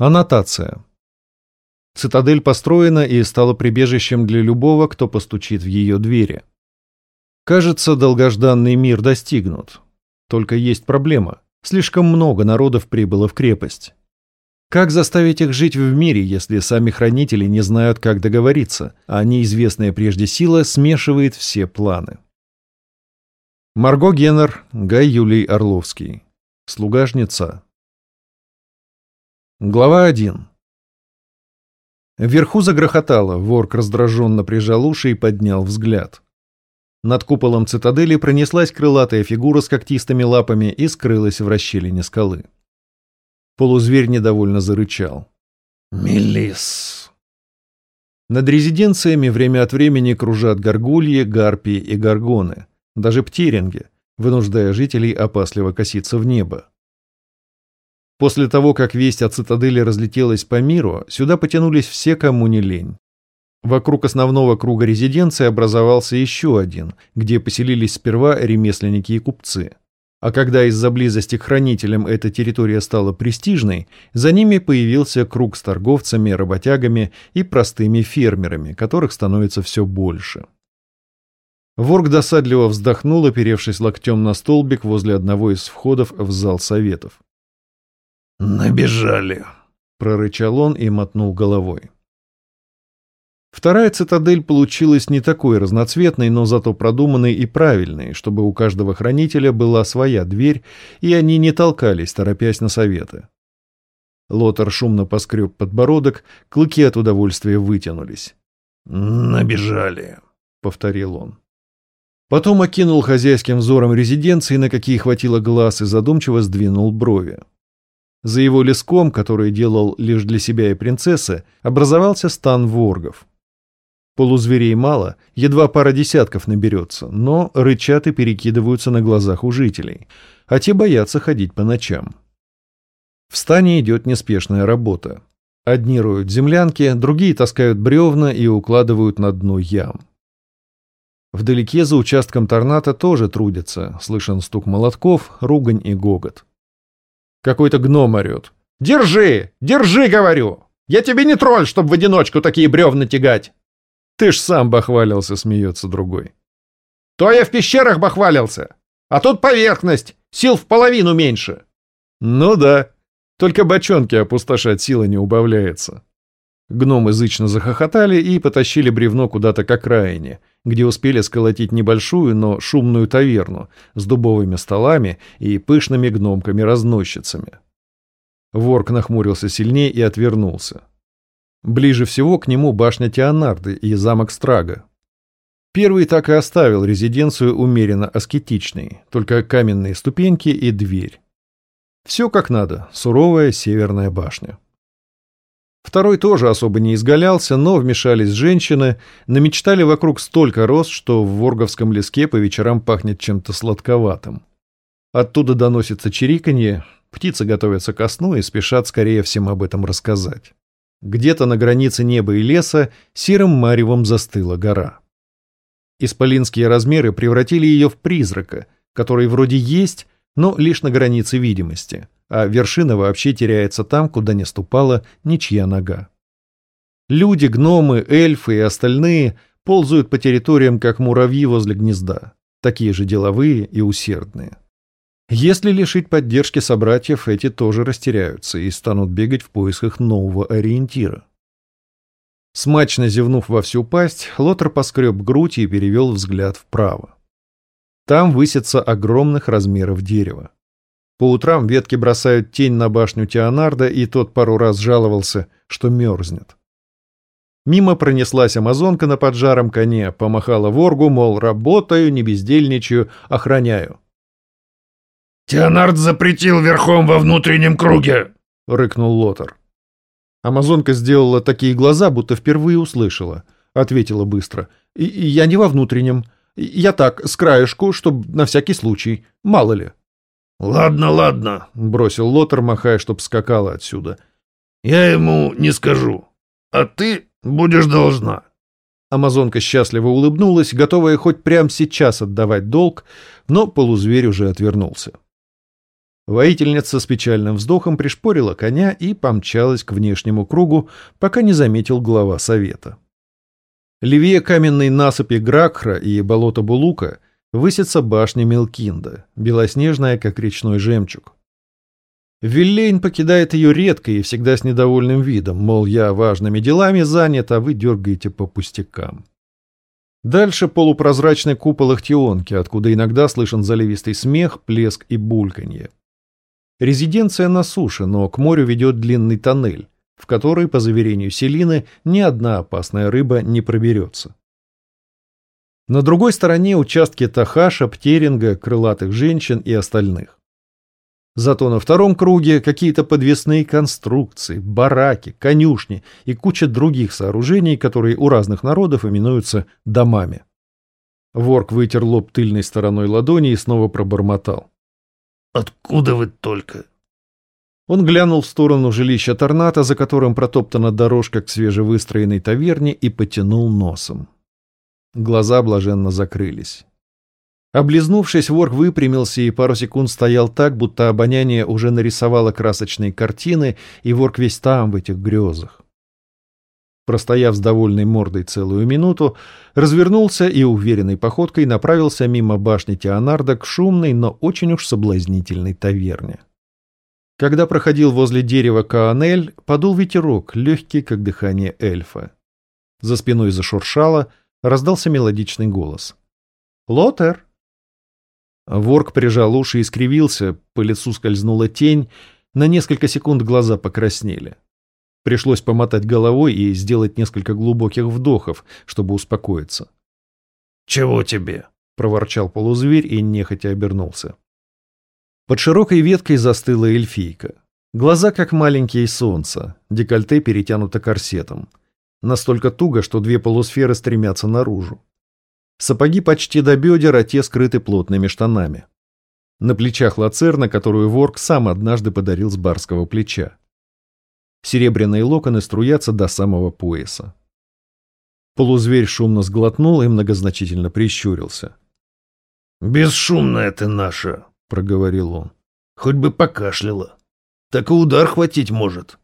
Аннотация. Цитадель построена и стала прибежищем для любого, кто постучит в ее двери. Кажется, долгожданный мир достигнут. Только есть проблема. Слишком много народов прибыло в крепость. Как заставить их жить в мире, если сами хранители не знают, как договориться, а неизвестная прежде сила смешивает все планы? Марго Геннер, Гай Юлий Орловский. Слуга жнеца. Глава 1. Вверху загрохотало, ворк раздраженно прижал уши и поднял взгляд. Над куполом цитадели пронеслась крылатая фигура с когтистыми лапами и скрылась в расщелине скалы. Полузверь недовольно зарычал. «Мелис!» Над резиденциями время от времени кружат горгульи, гарпии и горгоны, даже птеринги, вынуждая жителей опасливо коситься в небо. После того, как весть о цитадели разлетелась по миру, сюда потянулись все, кому не лень. Вокруг основного круга резиденции образовался еще один, где поселились сперва ремесленники и купцы. А когда из-за близости к хранителям эта территория стала престижной, за ними появился круг с торговцами, работягами и простыми фермерами, которых становится все больше. Ворк досадливо вздохнул, оперевшись локтем на столбик возле одного из входов в зал советов. «Набежали», — прорычал он и мотнул головой. Вторая цитадель получилась не такой разноцветной, но зато продуманной и правильной, чтобы у каждого хранителя была своя дверь, и они не толкались, торопясь на советы. Лотар шумно поскреб подбородок, клыки от удовольствия вытянулись. «Набежали», — повторил он. Потом окинул хозяйским взором резиденции, на какие хватило глаз, и задумчиво сдвинул брови. За его леском, который делал лишь для себя и принцессы, образовался стан воргов. Полузверей мало, едва пара десятков наберется, но рычат и перекидываются на глазах у жителей, а те боятся ходить по ночам. В стане идет неспешная работа. Одни роют землянки, другие таскают бревна и укладывают на дно ям. Вдалеке за участком торната тоже трудятся, слышен стук молотков, ругань и гогот. Какой-то гном орет. «Держи! Держи, говорю! Я тебе не тролль, чтобы в одиночку такие бревна тягать!» «Ты ж сам бахвалился», — смеется другой. «То я в пещерах бахвалился, а тут поверхность, сил в половину меньше». «Ну да, только бочонки опустошать сила не убавляется». Гномы зычно захохотали и потащили бревно куда-то к окраине, где успели сколотить небольшую, но шумную таверну с дубовыми столами и пышными гномками-разносчицами. Ворк нахмурился сильнее и отвернулся. Ближе всего к нему башня Теонарды и замок Страга. Первый так и оставил резиденцию умеренно аскетичной, только каменные ступеньки и дверь. Все как надо, суровая северная башня. Второй тоже особо не изгалялся, но вмешались женщины, намечтали вокруг столько роз, что в Ворговском леске по вечерам пахнет чем-то сладковатым. Оттуда доносится чириканье, птицы готовятся ко сну и спешат скорее всем об этом рассказать. Где-то на границе неба и леса серым маревом застыла гора. Исполинские размеры превратили ее в призрака, который вроде есть, но лишь на границе видимости – а вершина вообще теряется там, куда не ступала ничья нога. Люди, гномы, эльфы и остальные ползают по территориям, как муравьи возле гнезда, такие же деловые и усердные. Если лишить поддержки собратьев, эти тоже растеряются и станут бегать в поисках нового ориентира. Смачно зевнув во всю пасть, Лотер поскреб грудь и перевел взгляд вправо. Там высится огромных размеров дерево. По утрам ветки бросают тень на башню Теонарда, и тот пару раз жаловался, что мерзнет. Мимо пронеслась амазонка на поджаром коне, помахала воргу, мол, работаю, не бездельничаю, охраняю. «Теонард запретил верхом во внутреннем круге!» — рыкнул Лотар. Амазонка сделала такие глаза, будто впервые услышала. Ответила быстро. «Я не во внутреннем. Я так, с краешку, чтобы на всякий случай. Мало ли». «Ладно, ладно», — бросил Лотер, махая, чтоб скакала отсюда. «Я ему не скажу, а ты будешь должна». Амазонка счастливо улыбнулась, готовая хоть прямо сейчас отдавать долг, но полузверь уже отвернулся. Воительница с печальным вздохом пришпорила коня и помчалась к внешнему кругу, пока не заметил глава совета. Левее каменной насыпи Гракхра и болота Булука высится башня Мелкинда, белоснежная, как речной жемчуг. Виллейн покидает ее редко и всегда с недовольным видом, мол, я важными делами занят, а вы дергаете по пустякам. Дальше полупрозрачный купол Ахтионки, откуда иногда слышен заливистый смех, плеск и бульканье. Резиденция на суше, но к морю ведет длинный тоннель, в который, по заверению Селины, ни одна опасная рыба не проберется. На другой стороне участки Тахаша, Птеринга, крылатых женщин и остальных. Зато на втором круге какие-то подвесные конструкции, бараки, конюшни и куча других сооружений, которые у разных народов именуются домами. Ворк вытер лоб тыльной стороной ладони и снова пробормотал. Откуда вы только?» Он глянул в сторону жилища Торната, за которым протоптана дорожка к свежевыстроенной таверне, и потянул носом. Глаза блаженно закрылись. Облизнувшись, ворк выпрямился и пару секунд стоял так, будто обоняние уже нарисовало красочные картины, и ворк весь там, в этих грезах. Простояв с довольной мордой целую минуту, развернулся и уверенной походкой направился мимо башни Теонарда к шумной, но очень уж соблазнительной таверне. Когда проходил возле дерева Каанель, подул ветерок, легкий, как дыхание эльфа. За спиной зашуршало, раздался мелодичный голос. «Лотер!» Ворк прижал уши и скривился, по лицу скользнула тень, на несколько секунд глаза покраснели. Пришлось помотать головой и сделать несколько глубоких вдохов, чтобы успокоиться. «Чего тебе?» — проворчал полузверь и нехотя обернулся. Под широкой веткой застыла эльфийка. Глаза как маленькие солнца, декольте перетянуто корсетом. Настолько туго, что две полусферы стремятся наружу. Сапоги почти до бедер, а те скрыты плотными штанами. На плечах лацерна, которую Ворк сам однажды подарил с барского плеча. Серебряные локоны струятся до самого пояса. Полузверь шумно сглотнул и многозначительно прищурился. «Бесшумная ты наша», — проговорил он. «Хоть бы покашляла. Так и удар хватить может».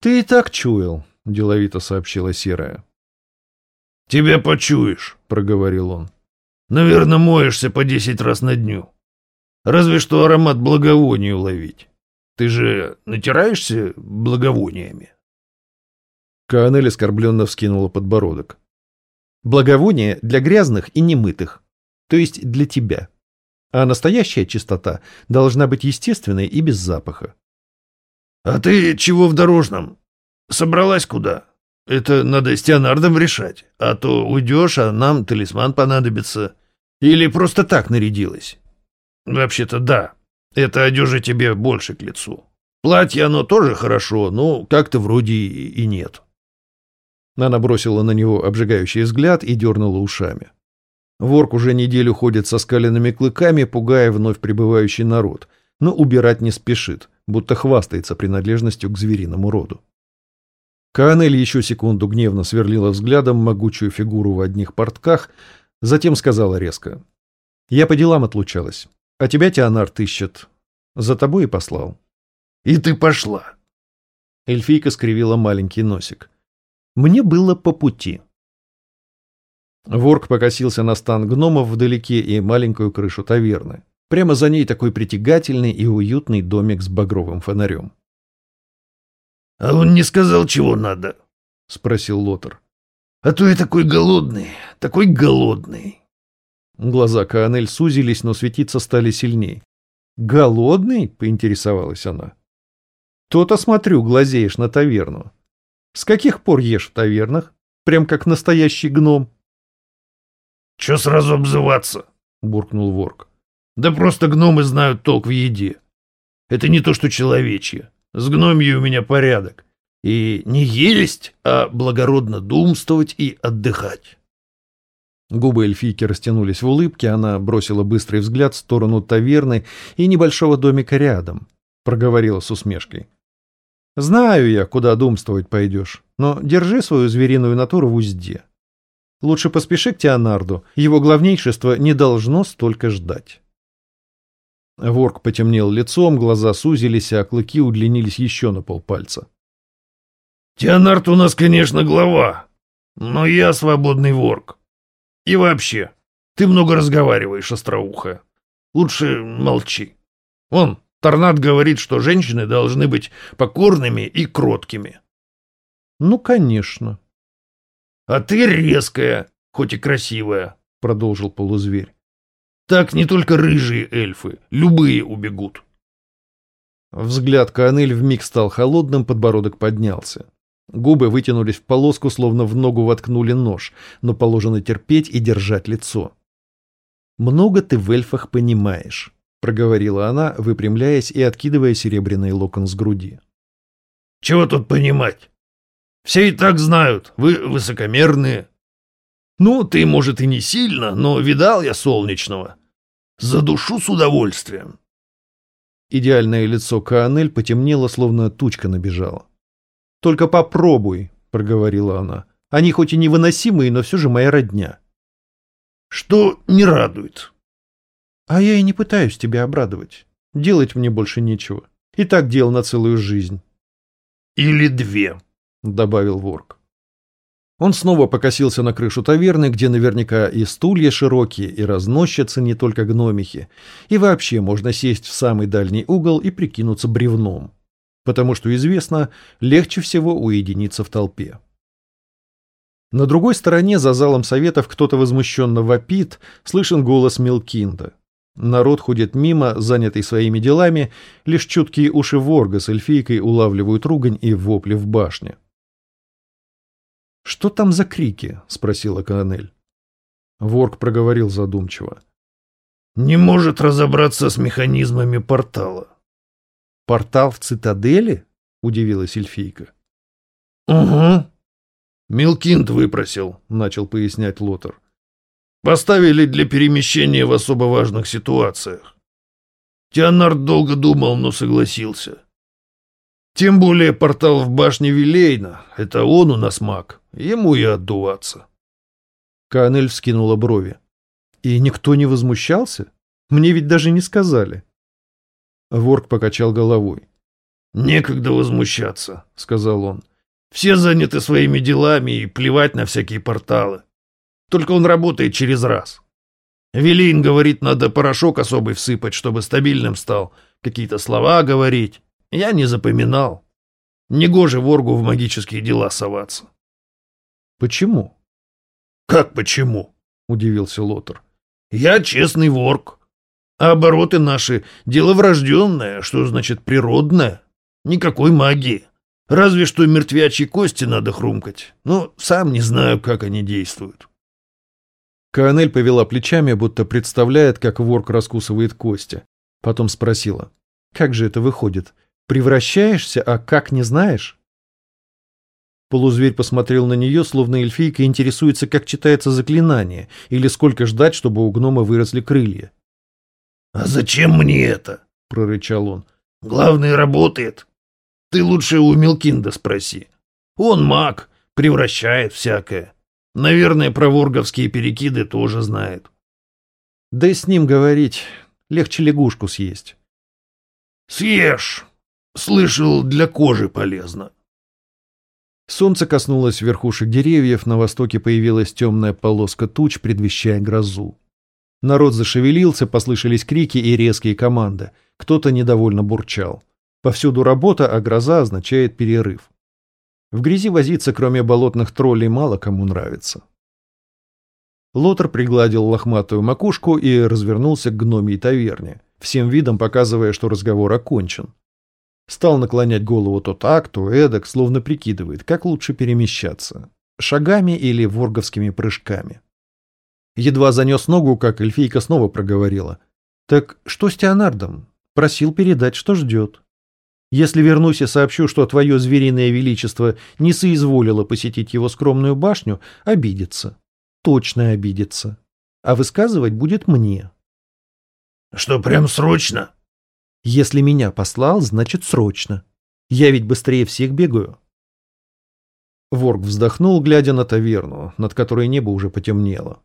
«Ты и так чуял», — деловито сообщила Серая. «Тебя почуешь», — проговорил он. «Наверное, моешься по десять раз на дню. Разве что аромат благовоний уловить». Ты же натираешься благовониями?» Каанель оскорбленно вскинула подбородок. «Благовония для грязных и немытых, то есть для тебя. А настоящая чистота должна быть естественной и без запаха». «А ты чего в дорожном? Собралась куда? Это надо с Теонардом решать, а то уйдешь, а нам талисман понадобится. Или просто так нарядилась?» «Вообще-то да», это одежа тебе больше к лицу. Платье оно тоже хорошо, но как-то вроде и нет. Она бросила на него обжигающий взгляд и дернула ушами. Ворк уже неделю ходит со скаленными клыками, пугая вновь прибывающий народ, но убирать не спешит, будто хвастается принадлежностью к звериному роду. Каанель еще секунду гневно сверлила взглядом могучую фигуру в одних портках, затем сказала резко. «Я по делам отлучалась. А тебя Теонард ищет. За тобой и послал. И ты пошла. Эльфийка скривила маленький носик. Мне было по пути. Ворк покосился на стан гномов вдалеке и маленькую крышу таверны. Прямо за ней такой притягательный и уютный домик с багровым фонарем. — А он не сказал, чего надо? — спросил Лотер. — А то я такой голодный, такой голодный. Глаза Каанель сузились, но светиться стали сильней. «Голодный?» — поинтересовалась она. «То-то, смотрю, глазеешь на таверну. С каких пор ешь в тавернах? Прям как настоящий гном». «Че сразу обзываться?» — буркнул Ворк. «Да просто гномы знают толк в еде. Это не то, что человечье. С гномьей у меня порядок. И не есть, а благородно думствовать и отдыхать». Губы эльфийки растянулись в улыбке, она бросила быстрый взгляд в сторону таверны и небольшого домика рядом. Проговорила с усмешкой. «Знаю я, куда думствовать пойдешь, но держи свою звериную натуру в узде. Лучше поспеши к Теонарду, его главнейшество не должно столько ждать». Ворк потемнел лицом, глаза сузились, а клыки удлинились еще на полпальца. Теонард у нас, конечно, глава, но я свободный ворк. И вообще, ты много разговариваешь, остроухая. Лучше молчи. Он, Торнад говорит, что женщины должны быть покорными и кроткими. Ну, конечно. А ты резкая, хоть и красивая, продолжил полузверь. Так не только рыжие эльфы, любые убегут. Взгляд Канель вмиг стал холодным, подбородок поднялся. Губы вытянулись в полоску, словно в ногу воткнули нож, но положено терпеть и держать лицо. «Много ты в эльфах понимаешь», — проговорила она, выпрямляясь и откидывая серебряный локон с груди. «Чего тут понимать? Все и так знают, вы высокомерные. Ну, ты, может, и не сильно, но видал я солнечного. За душу с удовольствием». Идеальное лицо Каанель потемнело, словно тучка набежала. «Только попробуй», — проговорила она. «Они хоть и невыносимые, но все же моя родня». «Что не радует?» «А я и не пытаюсь тебя обрадовать. Делать мне больше нечего. И так дел на целую жизнь». «Или две», — добавил Ворк. Он снова покосился на крышу таверны, где наверняка и стулья широкие, и разносчицы не только гномихи, и вообще можно сесть в самый дальний угол и прикинуться бревном потому что известно, легче всего уединиться в толпе. На другой стороне, за залом советов, кто-то возмущенно вопит, слышен голос Милкинда. Народ ходит мимо, занятый своими делами, лишь чуткие уши ворга с эльфийкой улавливают ругань и вопли в башне. «Что там за крики?» — спросила Канель. Ворг проговорил задумчиво. «Не может разобраться с механизмами портала. «Портал в цитадели?» — удивилась эльфийка. «Угу. Милкинд выпросил», — начал пояснять Лотер. «Поставили для перемещения в особо важных ситуациях. Теонард долго думал, но согласился. Тем более портал в башне Вилейна. Это он у нас маг. Ему и отдуваться». Канель вскинула брови. «И никто не возмущался? Мне ведь даже не сказали». Ворк покачал головой. «Некогда возмущаться», — сказал он. «Все заняты своими делами и плевать на всякие порталы. Только он работает через раз. Велин говорит, надо порошок особый всыпать, чтобы стабильным стал, какие-то слова говорить. Я не запоминал. Негоже воргу в магические дела соваться». «Почему?» «Как почему?» — удивился Лотер. «Я честный ворг. А обороты наши — дело врожденное, что значит природное. Никакой магии. Разве что мертвячьи кости надо хрумкать. Но сам не знаю, как они действуют. Каанель повела плечами, будто представляет, как ворк раскусывает кости. Потом спросила. «Как же это выходит? Превращаешься, а как не знаешь?» Полузверь посмотрел на нее, словно эльфийка интересуется, как читается заклинание, или сколько ждать, чтобы у гнома выросли крылья. «А зачем мне это?» — прорычал он. «Главное, работает. Ты лучше у Мелкинда спроси. Он маг, превращает всякое. Наверное, про ворговские перекиды тоже знает». «Да и с ним говорить. Легче лягушку съесть». «Съешь. Слышал, для кожи полезно». Солнце коснулось верхушек деревьев, на востоке появилась темная полоска туч, предвещая грозу. Народ зашевелился, послышались крики и резкие команды. Кто-то недовольно бурчал. Повсюду работа, а гроза означает перерыв. В грязи возиться, кроме болотных троллей, мало кому нравится. Лотер пригладил лохматую макушку и развернулся к гномии таверне, всем видом показывая, что разговор окончен. Стал наклонять голову то так, то эдак, словно прикидывает, как лучше перемещаться. Шагами или ворговскими прыжками. Едва занес ногу, как эльфийка снова проговорила. «Так что с Теонардом? Просил передать, что ждет. Если вернусь и сообщу, что твое звериное величество не соизволило посетить его скромную башню, обидится. Точно обидится. А высказывать будет мне». «Что, прям срочно?» «Если меня послал, значит срочно. Я ведь быстрее всех бегаю». Ворг вздохнул, глядя на таверну, над которой небо уже потемнело.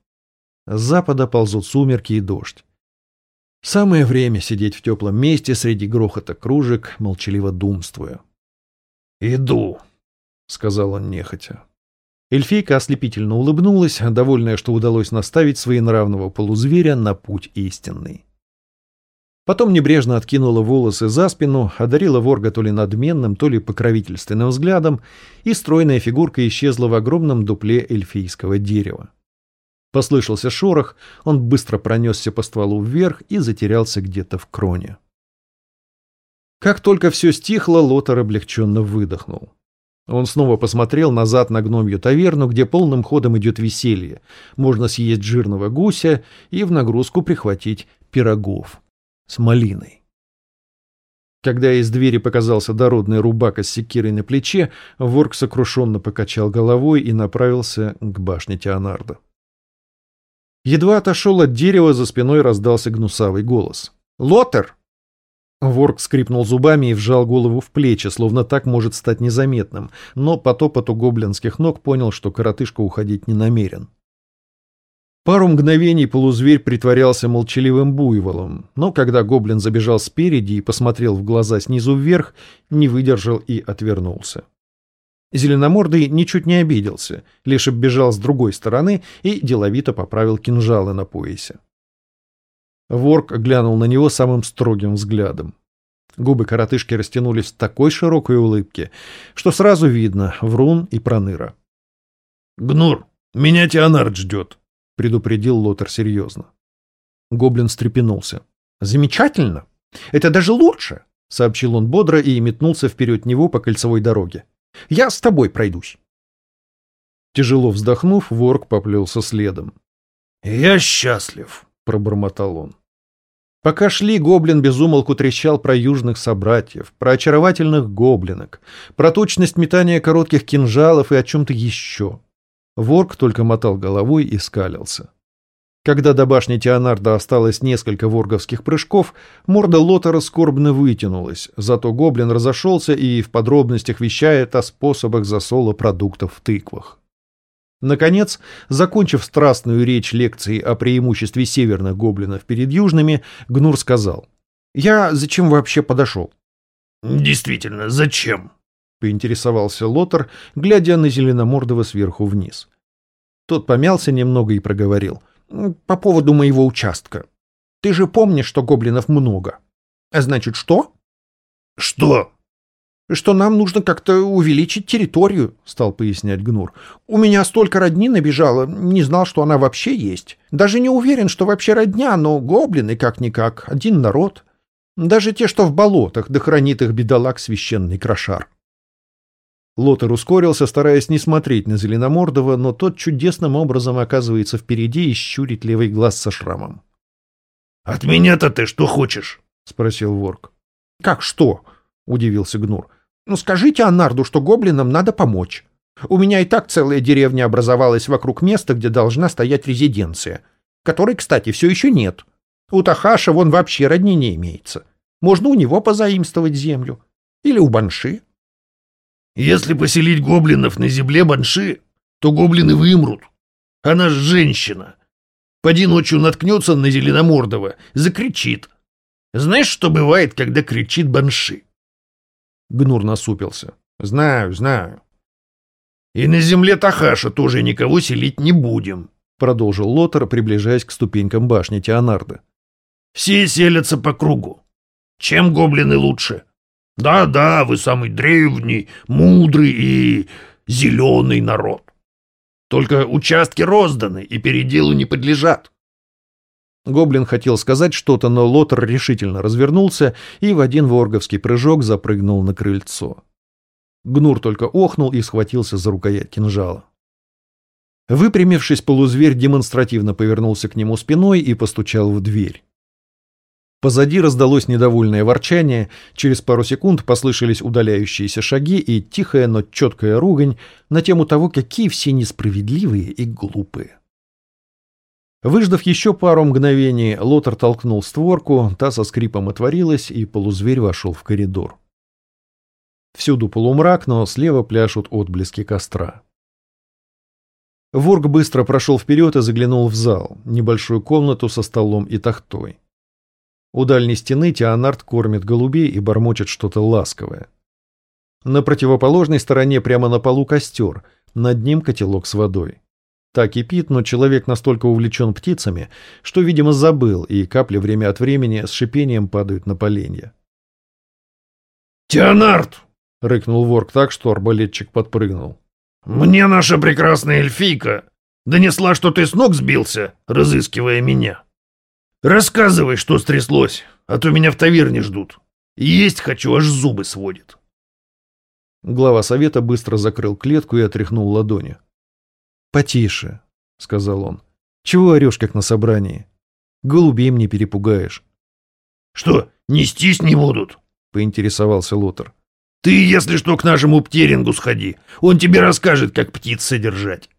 С запада ползут сумерки и дождь. Самое время сидеть в теплом месте среди грохота кружек, молчаливо думствуя. «Иду», — сказал он нехотя. Эльфийка ослепительно улыбнулась, довольная, что удалось наставить своенравного полузверя на путь истинный. Потом небрежно откинула волосы за спину, одарила ворга то ли надменным, то ли покровительственным взглядом, и стройная фигурка исчезла в огромном дупле эльфийского дерева. Послышался шорох, он быстро пронесся по стволу вверх и затерялся где-то в кроне. Как только все стихло, Лотар облегченно выдохнул. Он снова посмотрел назад на гномью таверну, где полным ходом идет веселье. Можно съесть жирного гуся и в нагрузку прихватить пирогов с малиной. Когда из двери показался дородный рубака с секирой на плече, ворк сокрушенно покачал головой и направился к башне Теонарда. Едва отошел от дерева, за спиной раздался гнусавый голос. «Лотер!» Ворк скрипнул зубами и вжал голову в плечи, словно так может стать незаметным, но по топоту гоблинских ног понял, что коротышка уходить не намерен. Пару мгновений полузверь притворялся молчаливым буйволом, но когда гоблин забежал спереди и посмотрел в глаза снизу вверх, не выдержал и отвернулся. Зеленомордый ничуть не обиделся, лишь оббежал с другой стороны и деловито поправил кинжалы на поясе. Ворк глянул на него самым строгим взглядом. Губы коротышки растянулись в такой широкой улыбке, что сразу видно Врун и Проныра. «Гнур, меня Теонард ждет», — предупредил Лотер серьезно. Гоблин встрепенулся. «Замечательно! Это даже лучше!» — сообщил он бодро и метнулся вперед него по кольцевой дороге. «Я с тобой пройдусь!» Тяжело вздохнув, Ворк поплелся следом. «Я счастлив!» — пробормотал он. Пока шли, гоблин безумолку трещал про южных собратьев, про очаровательных гоблинок, про точность метания коротких кинжалов и о чем-то еще. Ворк только мотал головой и скалился. Когда до башни Теонарда осталось несколько ворговских прыжков, морда Лотера скорбно вытянулась, зато гоблин разошелся и в подробностях вещает о способах засола продуктов в тыквах. Наконец, закончив страстную речь лекции о преимуществе северных гоблинов перед южными, Гнур сказал. «Я зачем вообще подошел?» «Действительно, зачем?» — поинтересовался Лотер, глядя на Зеленомордова сверху вниз. Тот помялся немного и проговорил. «По поводу моего участка. Ты же помнишь, что гоблинов много. А значит, что?» «Что?» что нам нужно как-то увеличить территорию, стал пояснять Гнур. У меня столько родни набежало, не знал, что она вообще есть. Даже не уверен, что вообще родня, но гоблины как-никак, один народ. Даже те, что в болотах, да хранит их бедолаг священный крошар. Лотер ускорился, стараясь не смотреть на Зеленомордова, но тот чудесным образом оказывается впереди и щурит левый глаз со шрамом. — От меня-то ты что хочешь? — спросил Ворк. — Как что? — удивился Гнур. Ну скажите Аннарду, что гоблинам надо помочь. У меня и так целая деревня образовалась вокруг места, где должна стоять резиденция, которой, кстати, все еще нет. У Тахаша вон вообще родни не имеется. Можно у него позаимствовать землю. Или у Банши. Если поселить гоблинов на земле Банши, то гоблины вымрут. Она ж женщина. Поди ночью наткнется на Зеленомордова, закричит. Знаешь, что бывает, когда кричит Банши? Гнур насупился. «Знаю, знаю». «И на земле Тахаша тоже никого селить не будем», продолжил Лотер, приближаясь к ступенькам башни Теонарда. «Все селятся по кругу. Чем гоблины лучше? Да-да, вы самый древний, мудрый и зеленый народ. Только участки розданы и переделу не подлежат. Гоблин хотел сказать что-то, но Лотер решительно развернулся и в один ворговский прыжок запрыгнул на крыльцо. Гнур только охнул и схватился за рукоять кинжала. Выпрямившись, полузверь демонстративно повернулся к нему спиной и постучал в дверь. Позади раздалось недовольное ворчание, через пару секунд послышались удаляющиеся шаги и тихая, но четкая ругань на тему того, какие все несправедливые и глупые. Выждав еще пару мгновений, Лотер толкнул створку, та со скрипом отворилась, и полузверь вошел в коридор. Всюду полумрак, но слева пляшут отблески костра. Ворк быстро прошел вперед и заглянул в зал, небольшую комнату со столом и тахтой. У дальней стены Теонард кормит голубей и бормочет что-то ласковое. На противоположной стороне прямо на полу костер, над ним котелок с водой. Так кипит, но человек настолько увлечен птицами, что, видимо, забыл, и капли время от времени с шипением падают на поленья. «Теонард!» — рыкнул ворк так, что арбалетчик подпрыгнул. «Мне наша прекрасная эльфийка донесла, что ты с ног сбился, разыскивая меня. Рассказывай, что стряслось, а то меня в таверне ждут. Есть хочу, аж зубы сводит». Глава совета быстро закрыл клетку и отряхнул ладони. «Потише», — сказал он. «Чего орешь, как на собрании? Голубей мне перепугаешь». «Что, нестись не будут?» — поинтересовался Лотер. «Ты, если что, к нашему Птерингу сходи. Он тебе расскажет, как птиц содержать».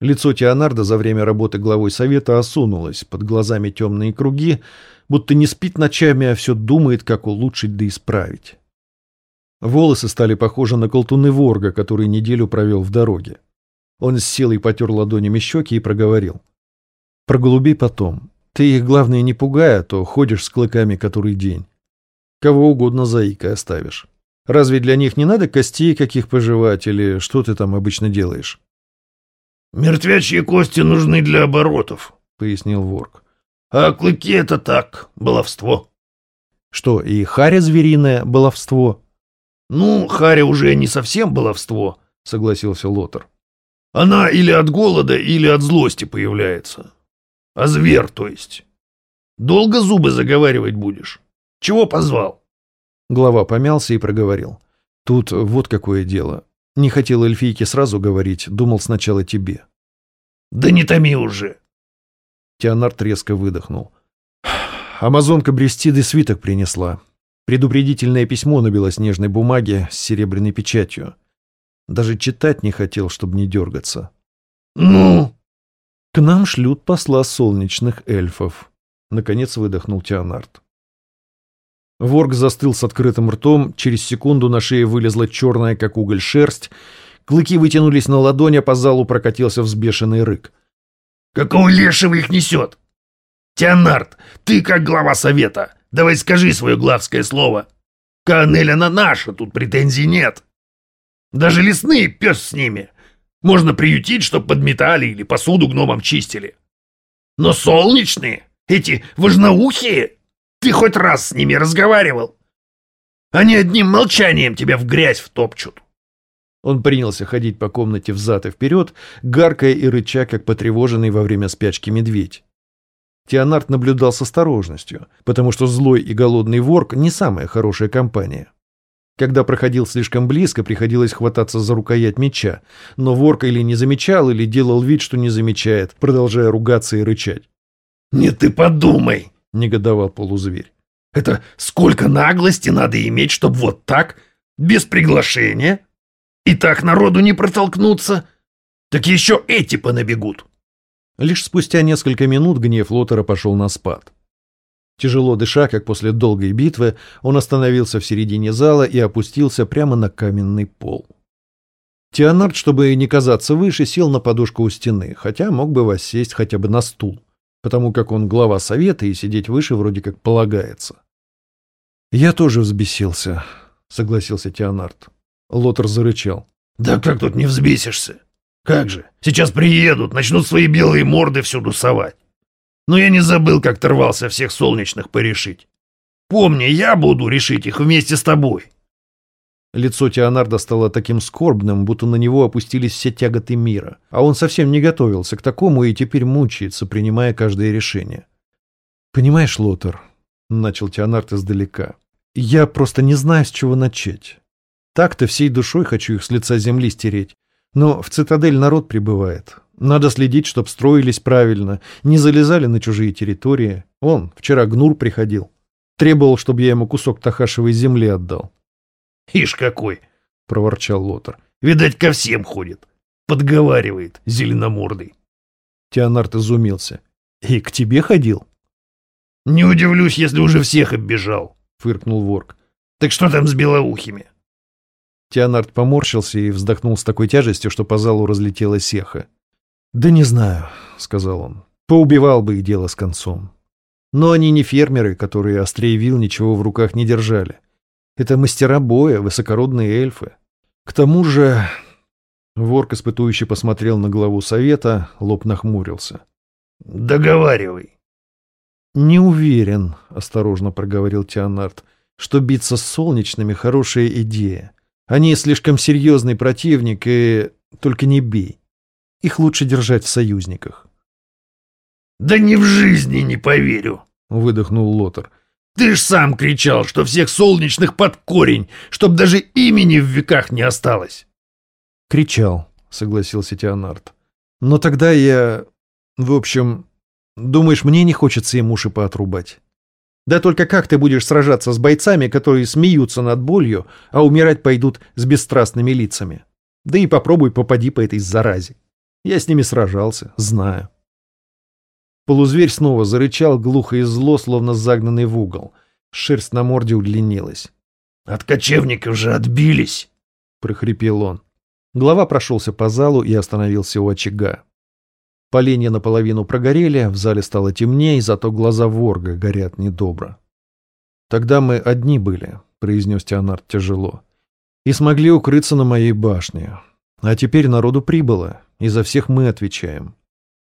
Лицо Теонарда за время работы главой совета осунулось, под глазами темные круги, будто не спит ночами, а все думает, как улучшить да исправить. Волосы стали похожи на колтуны ворга, который неделю провел в дороге. Он с силой потер ладонями щеки и проговорил. «Про голубей потом. Ты их, главное, не пугай, а то ходишь с клыками который день. Кого угодно заикой оставишь. Разве для них не надо костей каких пожевать, или что ты там обычно делаешь?» «Мертвячьи кости нужны для оборотов», — пояснил ворк. «А клыки — это так, баловство». «Что, и харя звериное баловство?» «Ну, харя уже не совсем баловство», — согласился Лотер. Она или от голода, или от злости появляется. А зверь, то есть. Долго зубы заговаривать будешь? Чего позвал? Глава помялся и проговорил. Тут вот какое дело. Не хотел эльфийке сразу говорить, думал сначала тебе. Да не томи уже. Теонард резко выдохнул. Амазонка Брестиды свиток принесла. Предупредительное письмо на белоснежной бумаге с серебряной печатью. Даже читать не хотел, чтобы не дергаться. «Ну?» «К нам шлют посла солнечных эльфов», — наконец выдохнул Теонард. Ворг застыл с открытым ртом, через секунду на шее вылезла черная, как уголь, шерсть, клыки вытянулись на ладонь, а по залу прокатился взбешенный рык. «Какого лешего их несет? Теонард, ты как глава совета, давай скажи свое главское слово. Канель она наша, тут претензий нет». Даже лесные пес с ними. Можно приютить, чтоб подметали или посуду гномам чистили. Но солнечные, эти важноухие, ты хоть раз с ними разговаривал? Они одним молчанием тебя в грязь втопчут. Он принялся ходить по комнате взад и вперед, гаркая и рыча, как потревоженный во время спячки медведь. Теонард наблюдал с осторожностью, потому что злой и голодный ворк не самая хорошая компания. Когда проходил слишком близко, приходилось хвататься за рукоять меча, но ворк или не замечал, или делал вид, что не замечает, продолжая ругаться и рычать. «Не ты подумай!» — негодовал полузверь. «Это сколько наглости надо иметь, чтобы вот так, без приглашения, и так народу не протолкнуться? Так еще эти понабегут!» Лишь спустя несколько минут гнев Лотера пошел на спад. Тяжело дыша, как после долгой битвы, он остановился в середине зала и опустился прямо на каменный пол. Теонард, чтобы не казаться выше, сел на подушку у стены, хотя мог бы воссесть хотя бы на стул, потому как он глава совета и сидеть выше вроде как полагается. «Я тоже взбесился», — согласился Теонард. Лотер зарычал. «Да как тут не взбесишься? Как же? Сейчас приедут, начнут свои белые морды всюду совать. Но я не забыл, как ты рвался всех солнечных порешить. Помни, я буду решить их вместе с тобой. Лицо Теонарда стало таким скорбным, будто на него опустились все тяготы мира, а он совсем не готовился к такому и теперь мучается, принимая каждое решение. «Понимаешь, Лотер», — начал Теонард издалека, — «я просто не знаю, с чего начать. Так-то всей душой хочу их с лица земли стереть, но в цитадель народ прибывает. Надо следить, чтоб строились правильно, не залезали на чужие территории. Он, вчера Гнур приходил. Требовал, чтобы я ему кусок тахашевой земли отдал. — Ишь какой! — проворчал Лотар. — Видать, ко всем ходит. Подговаривает, зеленомордый. Теонард изумился. — И к тебе ходил? — Не удивлюсь, если уже всех оббежал, — фыркнул Ворк. — Так что там с белоухими? Теонард поморщился и вздохнул с такой тяжестью, что по залу разлетелась сеха. «Да не знаю», — сказал он. «Поубивал бы их дело с концом. Но они не фермеры, которые острее вил ничего в руках не держали. Это мастера боя, высокородные эльфы. К тому же... Ворк испытующий посмотрел на главу совета, лоб нахмурился. «Договаривай». «Не уверен», — осторожно проговорил Теонард, «что биться с солнечными — хорошая идея. Они слишком серьезный противник, и только не бей. Их лучше держать в союзниках». «Да ни в жизни не поверю», — выдохнул Лотер. «Ты ж сам кричал, что всех солнечных под корень, чтоб даже имени в веках не осталось». «Кричал», — согласился Теонард. «Но тогда я... В общем, думаешь, мне не хочется им уши поотрубать?» Да только как ты будешь сражаться с бойцами, которые смеются над болью, а умирать пойдут с бесстрастными лицами? Да и попробуй попади по этой заразе. Я с ними сражался, знаю. Полузверь снова зарычал глухо и зло, словно загнанный в угол. Шерсть на морде удлинилась. «От кочевников же отбились!» — прохрипел он. Глава прошелся по залу и остановился у очага. Поленья наполовину прогорели, в зале стало темнее, зато глаза ворга горят недобро. «Тогда мы одни были», — произнес Теонард тяжело, — «и смогли укрыться на моей башне. А теперь народу прибыло, и за всех мы отвечаем.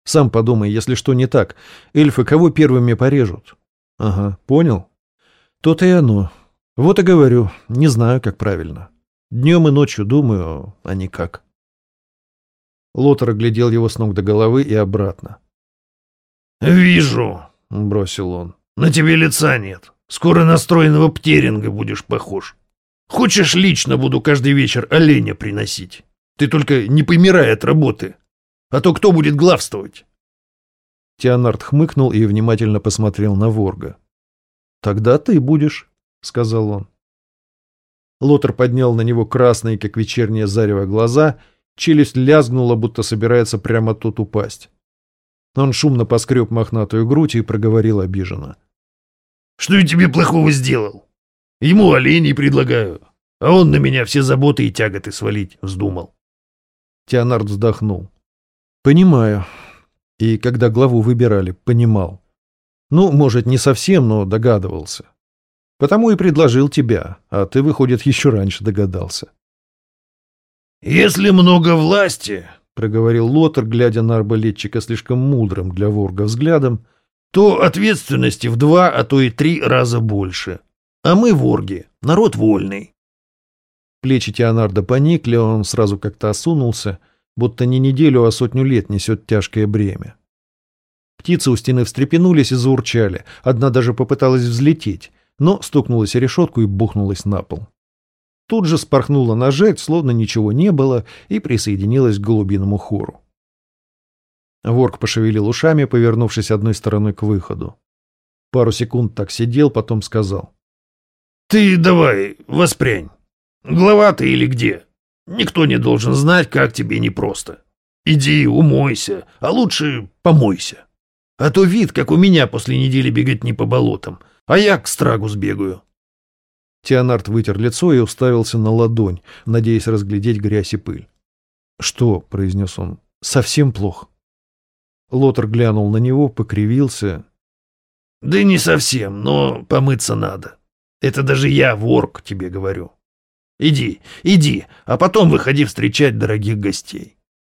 Сам подумай, если что не так, эльфы кого первыми порежут? Ага, понял? То-то и оно. Вот и говорю, не знаю, как правильно. Днем и ночью думаю, а не как. Лотер оглядел его с ног до головы и обратно. «Вижу», — бросил он. «На тебе лица нет. Скоро настроенного птеринга будешь похож. Хочешь, лично буду каждый вечер оленя приносить? Ты только не помирай от работы. А то кто будет главствовать?» Теонард хмыкнул и внимательно посмотрел на Ворга. «Тогда ты будешь», — сказал он. Лотер поднял на него красные, как вечернее зарево, глаза, челюсть лязгнула, будто собирается прямо тут упасть. Он шумно поскреб мохнатую грудь и проговорил обиженно. «Что я тебе плохого сделал? Ему оленей предлагаю, а он на меня все заботы и тяготы свалить вздумал». Теонард вздохнул. Понимаю. И когда главу выбирали, понимал. Ну, может, не совсем, но догадывался. Потому и предложил тебя, а ты, выходит, еще раньше догадался. «Если много власти», — проговорил Лотер, глядя на арбалетчика слишком мудрым для ворга взглядом, «то ответственности в два, а то и три раза больше. А мы, ворги, народ вольный». Плечи Теонарда поникли, он сразу как-то осунулся, будто не неделю, а сотню лет несет тяжкое бремя. Птицы у стены встрепенулись и заурчали, одна даже попыталась взлететь, но стукнулась о решетку и бухнулась на пол. Тут же спорхнула на жерть, словно ничего не было, и присоединилась к голубиному хору. Ворк пошевелил ушами, повернувшись одной стороной к выходу. Пару секунд так сидел, потом сказал. «Ты давай, воспрянь. Глава ты или где?» Никто не должен знать, как тебе непросто. Иди, умойся, а лучше помойся. А то вид, как у меня после недели бегать не по болотам, а я к страгу сбегаю. Теонард вытер лицо и уставился на ладонь, надеясь разглядеть грязь и пыль. «Что?» — произнес он. «Совсем плохо». Лотер глянул на него, покривился. «Да не совсем, но помыться надо. Это даже я, ворк, тебе говорю. Иди, иди, а потом выходи встречать дорогих гостей.